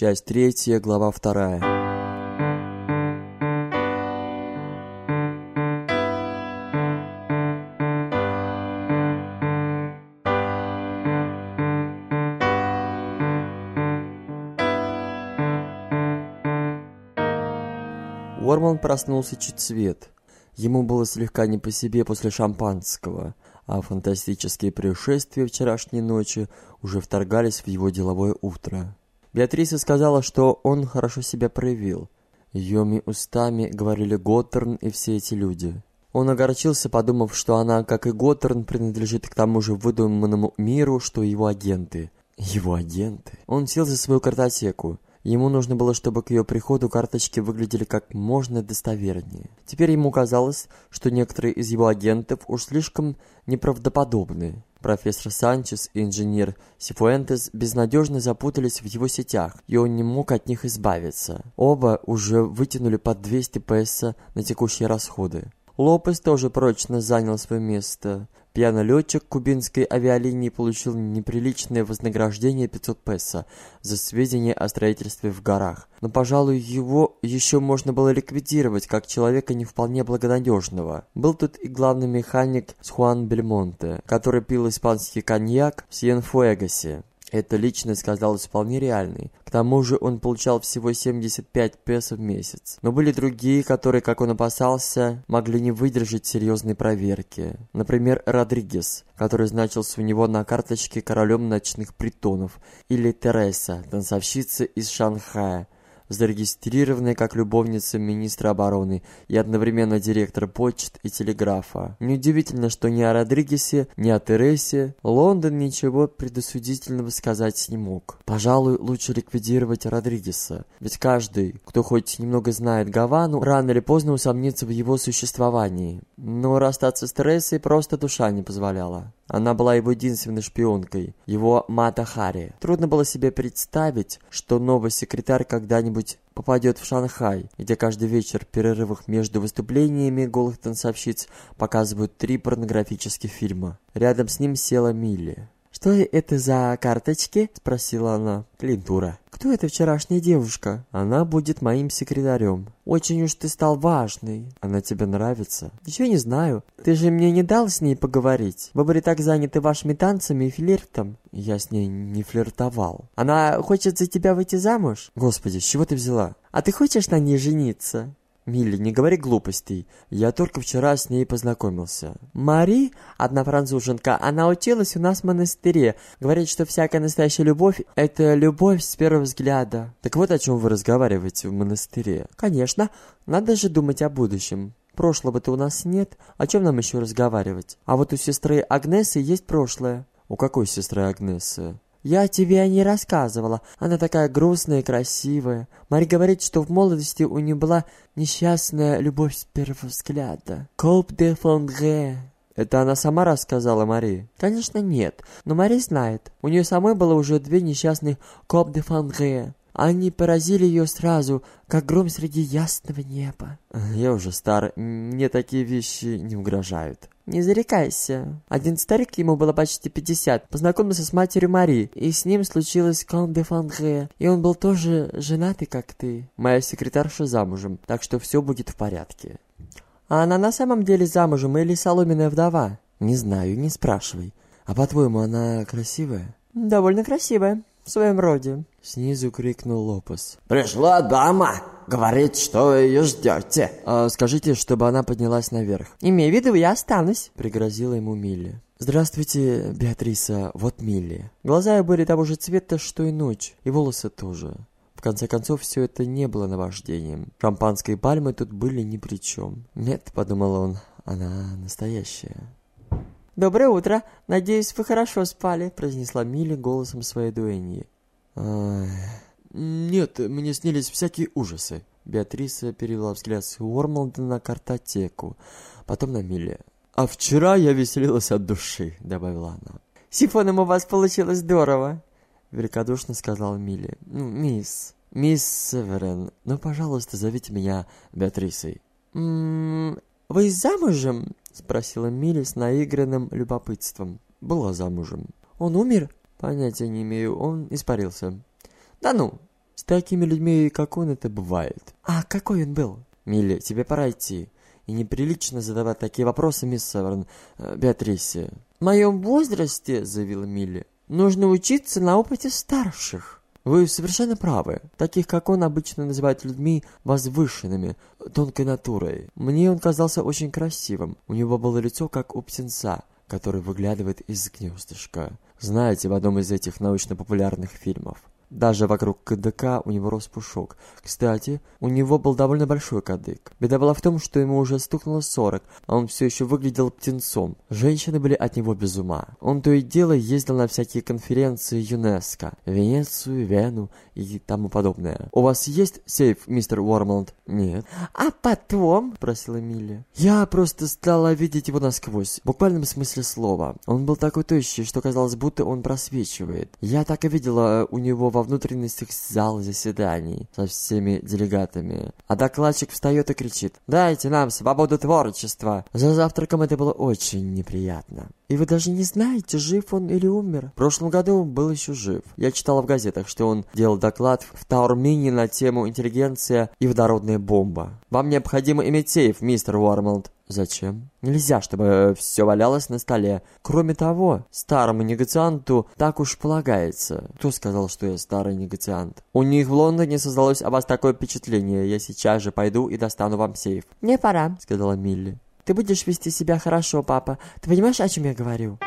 Часть третья, глава вторая. Уорман проснулся чуть свет. Ему было слегка не по себе после шампанского, а фантастические происшествия вчерашней ночи уже вторгались в его деловое утро. Беатриса сказала, что он хорошо себя проявил. Ее устами говорили Готтерн и все эти люди. Он огорчился, подумав, что она, как и Готтерн, принадлежит к тому же выдуманному миру, что его агенты. Его агенты? Он сел за свою картотеку. Ему нужно было, чтобы к ее приходу карточки выглядели как можно достовернее. Теперь ему казалось, что некоторые из его агентов уж слишком неправдоподобны. Профессор Санчес и инженер Сифуэнтес безнадежно запутались в его сетях, и он не мог от них избавиться. Оба уже вытянули по 200 песо на текущие расходы. Лопес тоже прочно занял свое место. Пьяный летчик кубинской авиалинии получил неприличное вознаграждение 500 песо за сведения о строительстве в горах. Но, пожалуй, его еще можно было ликвидировать, как человека не вполне благонадежного. Был тут и главный механик с Хуан Бельмонте, который пил испанский коньяк в Сьенфуэгасе. Эта личность казалась вполне реальной. К тому же он получал всего 75 песо в месяц. Но были другие, которые, как он опасался, могли не выдержать серьезной проверки. Например, Родригес, который значился у него на карточке королем ночных притонов, или Тереса, танцовщица из Шанхая, зарегистрированная как любовница министра обороны и одновременно директор почт и телеграфа. Неудивительно, что ни о Родригесе, ни о Тересе Лондон ничего предосудительного сказать не мог. Пожалуй, лучше ликвидировать Родригеса, ведь каждый, кто хоть немного знает Гавану, рано или поздно усомнится в его существовании. Но расстаться с Тересой просто душа не позволяла. Она была его единственной шпионкой, его Мата Хари. Трудно было себе представить, что новый секретарь когда-нибудь попадет в Шанхай, где каждый вечер в перерывах между выступлениями голых танцовщиц показывают три порнографических фильма. Рядом с ним села Милли. «Что это за карточки?» – спросила она. «Клиентура». «Кто эта вчерашняя девушка?» «Она будет моим секретарем». «Очень уж ты стал важный». «Она тебе нравится?» «Еще не знаю. Ты же мне не дал с ней поговорить. Вы были так заняты вашими танцами и флиртом». «Я с ней не флиртовал». «Она хочет за тебя выйти замуж?» «Господи, с чего ты взяла?» «А ты хочешь на ней жениться?» «Милли, не говори глупостей. Я только вчера с ней познакомился». «Мари, одна француженка, она училась у нас в монастыре. Говорит, что всякая настоящая любовь – это любовь с первого взгляда». «Так вот о чем вы разговариваете в монастыре». «Конечно. Надо же думать о будущем». Прошлого-то у нас нет. О чем нам еще разговаривать? А вот у сестры Агнесы есть прошлое. У какой сестры Агнесы? «Я тебе не рассказывала. Она такая грустная и красивая. Мари говорит, что в молодости у нее была несчастная любовь с первого взгляда. Коп де Фондре». Это она сама рассказала Мари? Конечно, нет. Но Мари знает. У нее самой было уже две несчастных Коп де Фондре. Они поразили ее сразу, как гром среди ясного неба. Я уже стар, мне такие вещи не угрожают. Не зарекайся. Один старик, ему было почти 50, познакомился с матерью Мари, и с ним случилось кон де Фандре, и он был тоже женатый, как ты. Моя секретарша замужем, так что все будет в порядке. А она на самом деле замужем или соломенная вдова? Не знаю, не спрашивай. А по-твоему, она красивая? Довольно красивая в своем роде. Снизу крикнул Лопес. «Пришла дама! Говорит, что вы ее ждете!» а, «Скажите, чтобы она поднялась наверх». «Имей в виду, я останусь», — пригрозила ему Милли. «Здравствуйте, Беатриса, вот Милли». Глаза ее были того же цвета, что и ночь, и волосы тоже. В конце концов, все это не было наваждением. Шампанские пальмы тут были ни при чем. «Нет», — подумал он, — «она настоящая». «Доброе утро. Надеюсь, вы хорошо спали», — произнесла Милли голосом своей дуэньи. «Нет, мне снились всякие ужасы». Беатриса перевела взгляд с Уормлда на картотеку, потом на Милли. «А вчера я веселилась от души», — добавила она. «Сифоном у вас получилось здорово», — великодушно сказала Милли. «Ну, мисс, мисс Северен, ну, пожалуйста, зовите меня Беатрисой». «М -м, вы замужем?» Спросила Милли с наигранным любопытством. Была замужем. Он умер? Понятия не имею, он испарился. Да ну, С такими людьми, как он, это бывает. А какой он был? Милли, тебе пора идти. И неприлично задавать такие вопросы, мисс Северн, э, Беатрисе. В моем возрасте, заявила Милли, нужно учиться на опыте старших. Вы совершенно правы. Таких, как он, обычно называют людьми возвышенными, тонкой натурой. Мне он казался очень красивым. У него было лицо, как у птенца, который выглядывает из гнездышка. Знаете, в одном из этих научно-популярных фильмов. Даже вокруг КДК у него рос пушок. Кстати, у него был довольно большой кадык. Беда была в том, что ему уже стукнуло 40, а он все еще выглядел птенцом. Женщины были от него без ума. Он то и дело ездил на всякие конференции ЮНЕСКО, Венецию, Вену и тому подобное. «У вас есть сейф, мистер Уормланд?» «Нет». «А потом?» – просила Милли. «Я просто стала видеть его насквозь, в буквальном смысле слова. Он был такой тощий, что казалось, будто он просвечивает. Я так и видела у него во внутренностях зала заседаний со всеми делегатами. А докладчик встает и кричит «Дайте нам свободу творчества!» За завтраком это было очень неприятно. И вы даже не знаете, жив он или умер? В прошлом году он был еще жив. Я читала в газетах, что он делал доклад в Таурмине на тему «Интеллигенция и водородная бомба». Вам необходимо иметь сейф, мистер Уормлд. Зачем? Нельзя, чтобы все валялось на столе. Кроме того, старому негацианту так уж полагается. Кто сказал, что я старый негациант? У них в Лондоне создалось о вас такое впечатление. Я сейчас же пойду и достану вам сейф. Мне пора, сказала Милли. Ты будешь вести себя хорошо, папа. Ты понимаешь, о чем я говорю?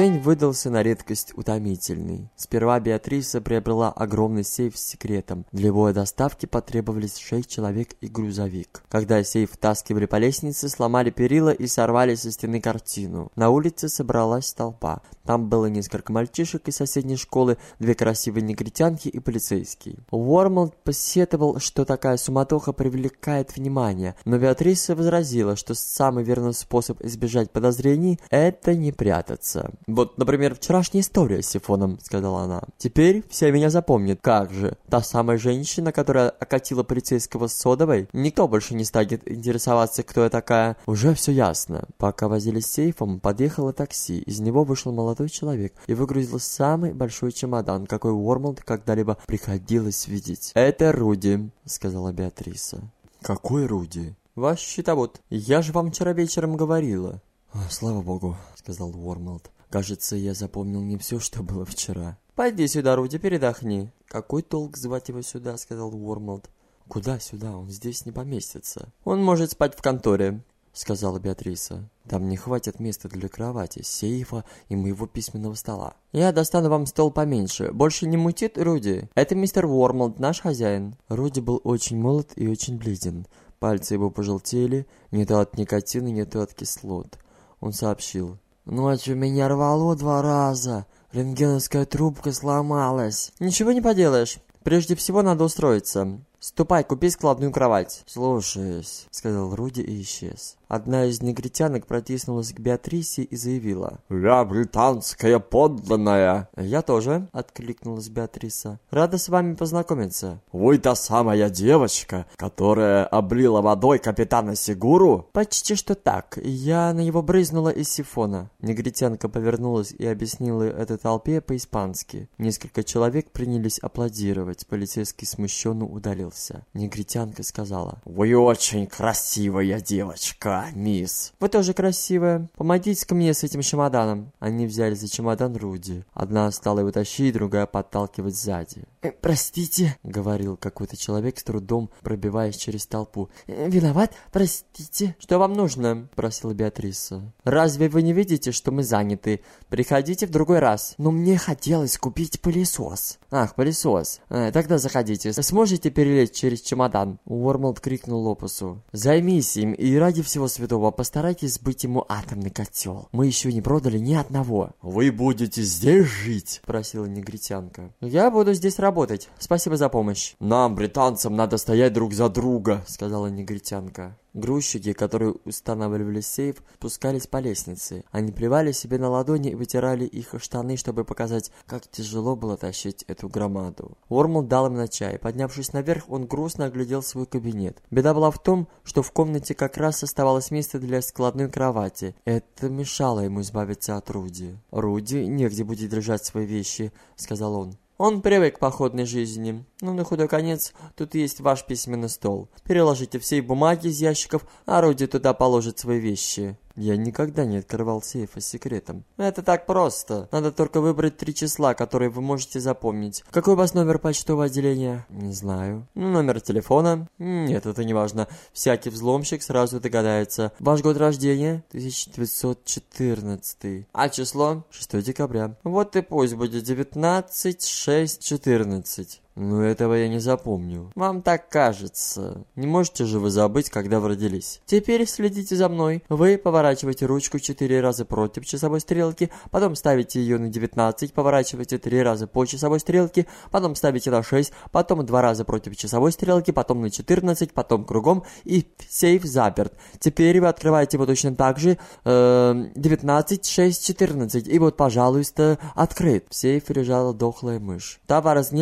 День выдался на редкость утомительный. Сперва Беатриса приобрела огромный сейф с секретом. Для его доставки потребовались шесть человек и грузовик. Когда сейф втаскивали по лестнице, сломали перила и сорвали со стены картину. На улице собралась толпа. Там было несколько мальчишек из соседней школы, две красивые негритянки и полицейский. Уормолд посетовал, что такая суматоха привлекает внимание, но Беатриса возразила, что самый верный способ избежать подозрений – это не прятаться. «Вот, например, вчерашняя история с сифоном», — сказала она. «Теперь все меня запомнят. Как же? Та самая женщина, которая окатила полицейского с содовой? Никто больше не станет интересоваться, кто я такая. Уже все ясно». Пока возились с сейфом, подъехало такси. Из него вышел молодой человек и выгрузил самый большой чемодан, какой Уормолд когда-либо приходилось видеть. «Это Руди», — сказала Беатриса. «Какой Руди?» «Ваш счетовод. Я же вам вчера вечером говорила». «Слава богу», — сказал Уормолд. Кажется, я запомнил не все, что было вчера. Пойди сюда, Руди, передохни. Какой толк звать его сюда, сказал Уормолд. Куда сюда? Он здесь не поместится. Он может спать в конторе, сказала Беатриса. Там не хватит места для кровати, сейфа и моего письменного стола. Я достану вам стол поменьше. Больше не мутит, Руди? Это мистер Уормолд, наш хозяин. Руди был очень молод и очень бледен. Пальцы его пожелтели, не то от никотина, не то от кислот. Он сообщил. Ночью меня рвало два раза. Рентгеновская трубка сломалась. Ничего не поделаешь. Прежде всего надо устроиться. Ступай, купи складную кровать. Слушаюсь, сказал Руди и исчез. Одна из негритянок протиснулась к Беатрисе и заявила. «Я британская подданная!» «Я тоже», — откликнулась Беатриса. «Рада с вами познакомиться». «Вы та самая девочка, которая облила водой капитана Сигуру?» «Почти что так. Я на него брызнула из сифона». Негритянка повернулась и объяснила этой толпе по-испански. Несколько человек принялись аплодировать. Полицейский смущенно удалился. Негритянка сказала. «Вы очень красивая девочка!» Мисс. Вы тоже красивая. Помогите-ка мне с этим чемоданом. Они взяли за чемодан Руди. Одна стала его тащить, другая подталкивать сзади. «Э, «Простите», — говорил какой-то человек с трудом, пробиваясь через толпу. «Э, «Виноват, простите». «Что вам нужно?» — просила Беатриса. «Разве вы не видите, что мы заняты? Приходите в другой раз». «Но мне хотелось купить пылесос». «Ах, пылесос. Э, тогда заходите. Сможете перелезть через чемодан?» Уормолд крикнул Лопусу. «Займись им и ради всего святого постарайтесь сбыть ему атомный котел. Мы еще не продали ни одного». «Вы будете здесь жить?» — просила негритянка. «Я буду здесь работать. Спасибо за помощь». «Нам, британцам, надо стоять друг за друга», — сказала негритянка. Грузчики, которые устанавливали сейф, спускались по лестнице. Они плевали себе на ладони и вытирали их штаны, чтобы показать, как тяжело было тащить эту громаду. Уормл дал им на чай. Поднявшись наверх, он грустно оглядел свой кабинет. Беда была в том, что в комнате как раз оставалось место для складной кровати. Это мешало ему избавиться от Руди. «Руди негде будет держать свои вещи», — сказал он. Он привык к походной жизни. Ну, на худой конец, тут есть ваш письменный стол. Переложите все бумаги из ящиков, а Руди туда положит свои вещи. Я никогда не открывал сейфа с секретом. Это так просто. Надо только выбрать три числа, которые вы можете запомнить. Какой у вас номер почтового отделения? Не знаю. Ну, номер телефона? Нет, это не важно. Всякий взломщик сразу догадается. Ваш год рождения? 1914. А число? 6 декабря. Вот и пусть будет 19, 6, 14. Но этого я не запомню. Вам так кажется. Не можете же вы забыть, когда вы родились. Теперь следите за мной. Вы поворачиваете ручку четыре раза против часовой стрелки, потом ставите ее на 19, поворачиваете три раза по часовой стрелке, потом ставите на 6, потом два раза против часовой стрелки, потом на 14, потом кругом, и сейф заперт. Теперь вы открываете его точно так же, э, 19, 6, 14, и вот, пожалуйста, открыт. В сейфе лежала дохлая мышь. Товар с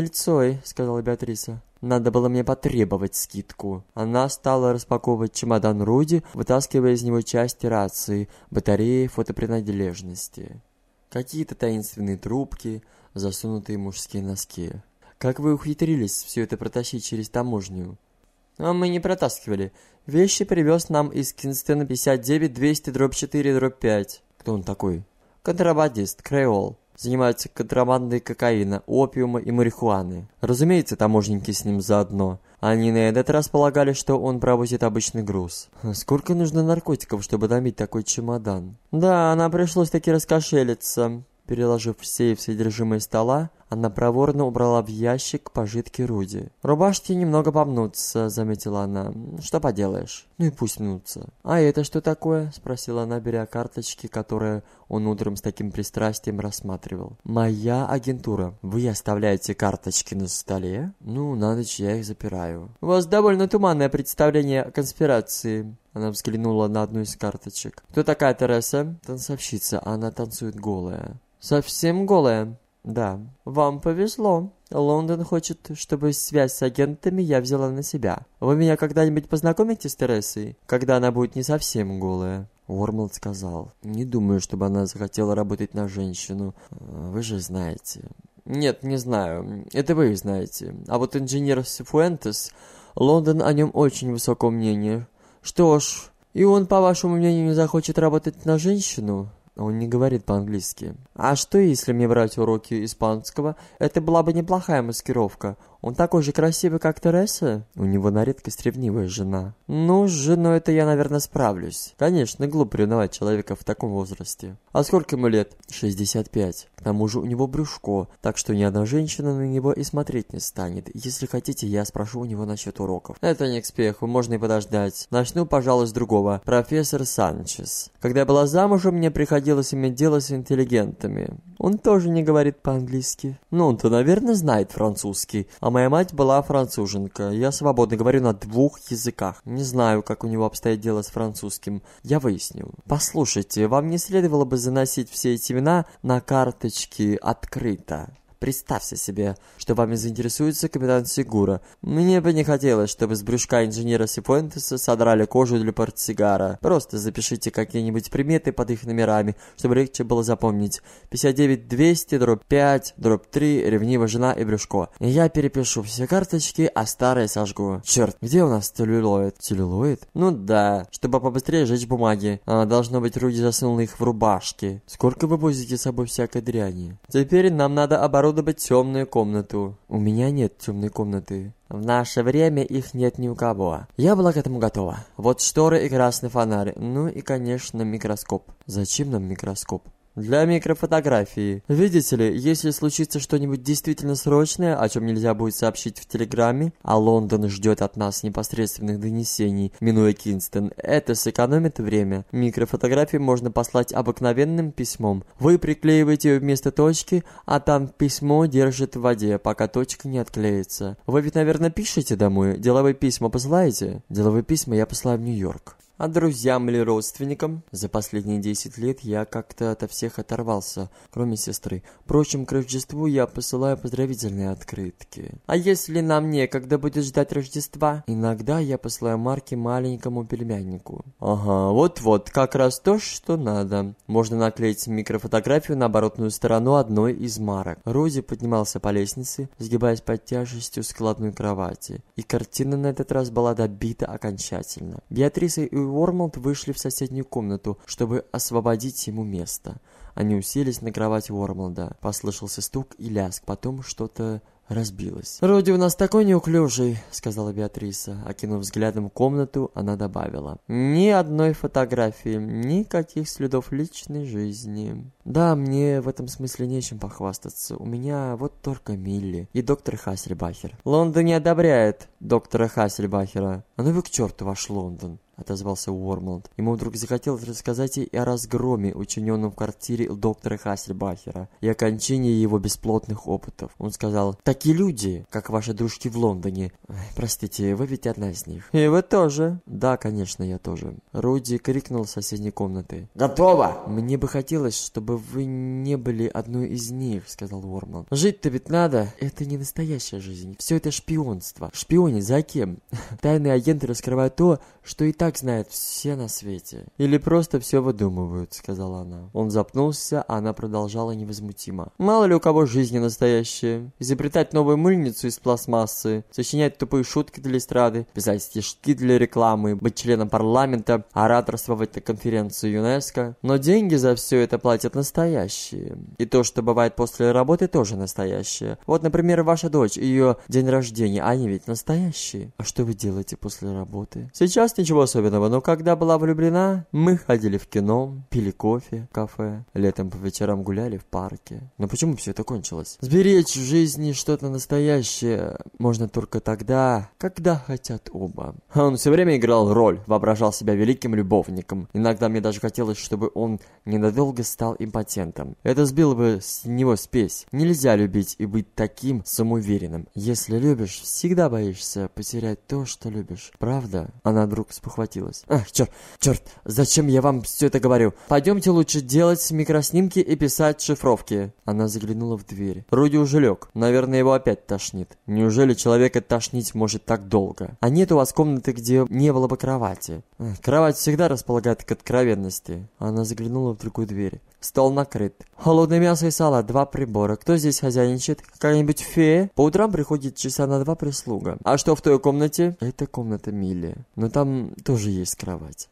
гнильцой, сказала Беатриса. Надо было мне потребовать скидку. Она стала распаковывать чемодан Руди, вытаскивая из него части рации, батареи, фотопринадлежности. Какие-то таинственные трубки, засунутые мужские носки. Как вы ухитрились все это протащить через таможню? А мы не протаскивали. Вещи привез нам из Кинстона 59 200 дробь 4 дробь 5. Кто он такой? Контрабандист, Креол занимаются контрабандой кокаина, опиума и марихуаны. Разумеется, таможенники с ним заодно. Они на этот раз полагали, что он провозит обычный груз. Сколько нужно наркотиков, чтобы набить такой чемодан? Да, нам пришлось таки раскошелиться. Переложив в сейф содержимое стола, она проворно убрала в ящик пожитки Руди. «Рубашки немного помнутся», — заметила она. «Что поделаешь?» «Ну и пусть мнутся». «А это что такое?» — спросила она, беря карточки, которые он утром с таким пристрастием рассматривал. «Моя агентура. Вы оставляете карточки на столе?» «Ну, на ночь я их запираю». «У вас довольно туманное представление о конспирации». Она взглянула на одну из карточек. «Кто такая Тереса?» «Танцовщица. Она танцует голая». «Совсем голая?» Да, вам повезло. Лондон хочет, чтобы связь с агентами я взяла на себя. Вы меня когда-нибудь познакомите с Тересой, когда она будет не совсем голая? Уормлд сказал. Не думаю, чтобы она захотела работать на женщину. Вы же знаете. Нет, не знаю. Это вы знаете. А вот инженер Сифуэнтес, Лондон о нем очень высокого мнения. Что ж, и он, по вашему мнению, не захочет работать на женщину? Он не говорит по-английски. А что, если мне брать уроки испанского? Это была бы неплохая маскировка. Он такой же красивый, как Тереса? У него на редкость ревнивая жена. Ну, с женой это я, наверное, справлюсь. Конечно, глупо ревновать человека в таком возрасте. А сколько ему лет? 65. К тому же у него брюшко, так что ни одна женщина на него и смотреть не станет. Если хотите, я спрошу у него насчет уроков. Это не к спеху, можно и подождать. Начну, пожалуй, с другого. Профессор Санчес. Когда я была замужем, мне приходилось иметь дело с интеллигентами. Он тоже не говорит по-английски. Ну, он-то, наверное, знает французский. А моя мать была француженка. Я свободно говорю на двух языках. Не знаю, как у него обстоит дело с французским. Я выясню. Послушайте, вам не следовало бы заносить все эти имена на карточки открыто. Представьте себе, что вами заинтересуется капитан Сигура. Мне бы не хотелось, чтобы с брюшка инженера Сипуэнтеса содрали кожу для портсигара. Просто запишите какие-нибудь приметы под их номерами, чтобы легче было запомнить. 59-200, дробь 5, дробь 3, ревнивая жена и брюшко. Я перепишу все карточки, а старые сожгу. Черт, где у нас целлюлоид? Целлюлоид? Ну да, чтобы побыстрее сжечь бумаги. А, должно быть, Руди засунул их в рубашки. Сколько вы возите с собой всякой дряни? Теперь нам надо оборудовать оборудовать темную комнату. У меня нет темной комнаты. В наше время их нет ни у кого. Я была к этому готова. Вот шторы и красный фонарь. Ну и, конечно, микроскоп. Зачем нам микроскоп? Для микрофотографии. Видите ли, если случится что-нибудь действительно срочное, о чем нельзя будет сообщить в Телеграме, а Лондон ждет от нас непосредственных донесений, минуя Кинстон, это сэкономит время. Микрофотографии можно послать обыкновенным письмом. Вы приклеиваете ее вместо точки, а там письмо держит в воде, пока точка не отклеится. Вы ведь, наверное, пишете домой? Деловые письма посылаете? Деловые письма я посылаю в Нью-Йорк. А друзьям или родственникам? За последние 10 лет я как-то ото всех оторвался, кроме сестры. Впрочем, к Рождеству я посылаю поздравительные открытки. А если нам некогда будет ждать Рождества? Иногда я посылаю марки маленькому племяннику. Ага, вот-вот, как раз то, что надо. Можно наклеить микрофотографию на оборотную сторону одной из марок. Рози поднимался по лестнице, сгибаясь под тяжестью складной кровати. И картина на этот раз была добита окончательно. Беатриса и Уормлд вышли в соседнюю комнату, чтобы освободить ему место. Они уселись на кровать Уормлда. Послышался стук и лязг, потом что-то разбилась. «Роди у нас такой неуклюжий», — сказала Беатриса. Окинув взглядом комнату, она добавила. «Ни одной фотографии, никаких следов личной жизни». «Да, мне в этом смысле нечем похвастаться. У меня вот только Милли и доктор Хассельбахер». «Лондон не одобряет доктора Хассельбахера». «А ну вы к черту ваш Лондон» отозвался Уормланд. Ему вдруг захотелось рассказать ей о разгроме, учиненном в квартире доктора Хассельбахера, и окончании его бесплотных опытов. Он сказал, «Такие люди, как ваши дружки в Лондоне. Простите, вы ведь одна из них». «И вы тоже?» «Да, конечно, я тоже». Руди крикнул с соседней комнаты. «Готово!» «Мне бы хотелось, чтобы вы не были одной из них», — сказал Уормланд. «Жить-то ведь надо. Это не настоящая жизнь. Все это шпионство. Шпионить за кем? Тайные агенты раскрывают то, что и так знают все на свете. Или просто все выдумывают, сказала она. Он запнулся, а она продолжала невозмутимо. Мало ли у кого жизнь настоящая. Изобретать новую мыльницу из пластмассы, сочинять тупые шутки для эстрады, писать стишки для рекламы, быть членом парламента, ораторствовать на конференции ЮНЕСКо. Но деньги за все это платят настоящие. И то, что бывает после работы, тоже настоящее. Вот, например, ваша дочь, ее день рождения, они ведь настоящие. А что вы делаете после работы? Сейчас ничего особенного, но когда была влюблена, мы ходили в кино, пили кофе в кафе, летом по вечерам гуляли в парке. Но почему все это кончилось? Сберечь в жизни что-то настоящее можно только тогда, когда хотят оба. Он все время играл роль, воображал себя великим любовником. Иногда мне даже хотелось, чтобы он ненадолго стал импотентом. Это сбило бы с него спесь. Нельзя любить и быть таким самоуверенным. Если любишь, всегда боишься потерять то, что любишь. Правда? Она вдруг спохватилась. Ах, черт, черт, зачем я вам все это говорю? Пойдемте лучше делать микроснимки и писать шифровки. Она заглянула в дверь. Руди уже лег. Наверное, его опять тошнит. Неужели человека тошнить может так долго? А нет у вас комнаты, где не было бы кровати? Кровать всегда располагает к откровенности. Она заглянула в другую дверь. Стол накрыт. Холодное мясо и салат, два прибора. Кто здесь хозяйничает? Какая-нибудь фея? По утрам приходит часа на два прислуга. А что в той комнате? Это комната Милли. Но там тоже есть кровать.